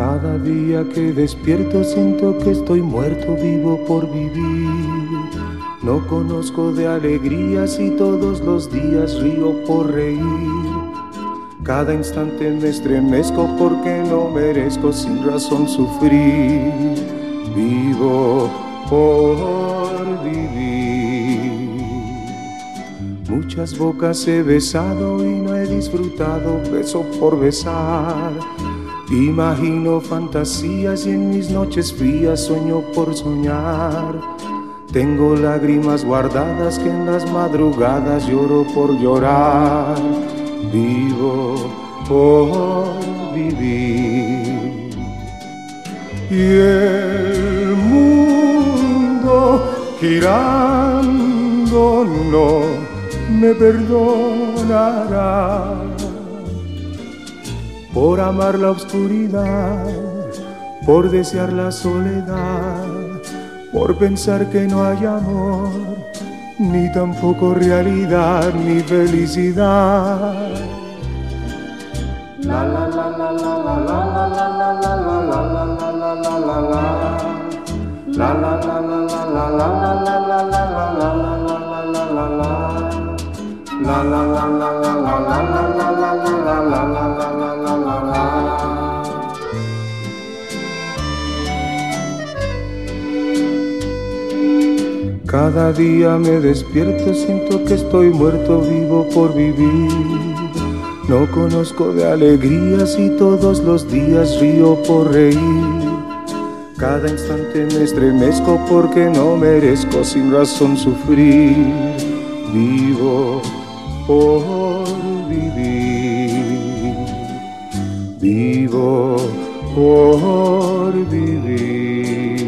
Cada día que despierto siento que estoy muerto, vivo por vivir. No conozco de alegrías y todos los días río por reír. Cada instante me estremezco porque no merezco sin razón sufrir. Vivo por vivir. Muchas bocas he besado y no he disfrutado beso por besar. Imagino fantasías y en mis noches frías sueño por soñar. Tengo lágrimas guardadas que en las madrugadas lloro por llorar. Vivo por vivir. Y el mundo girando no me perdonará por amar la oscuridad, por desear la soledad, por pensar que no hay amor, ni tampoco realidad ni felicidad. La la la la la la la la la la la la la la la la la la La la la Cada día me despierto, siento que estoy muerto, vivo por vivir. No conozco de alegrías y todos los días río por reír. Cada instante me estremezco porque no merezco sin razón sufrir. Vivo por vivir. Vivo por vivir.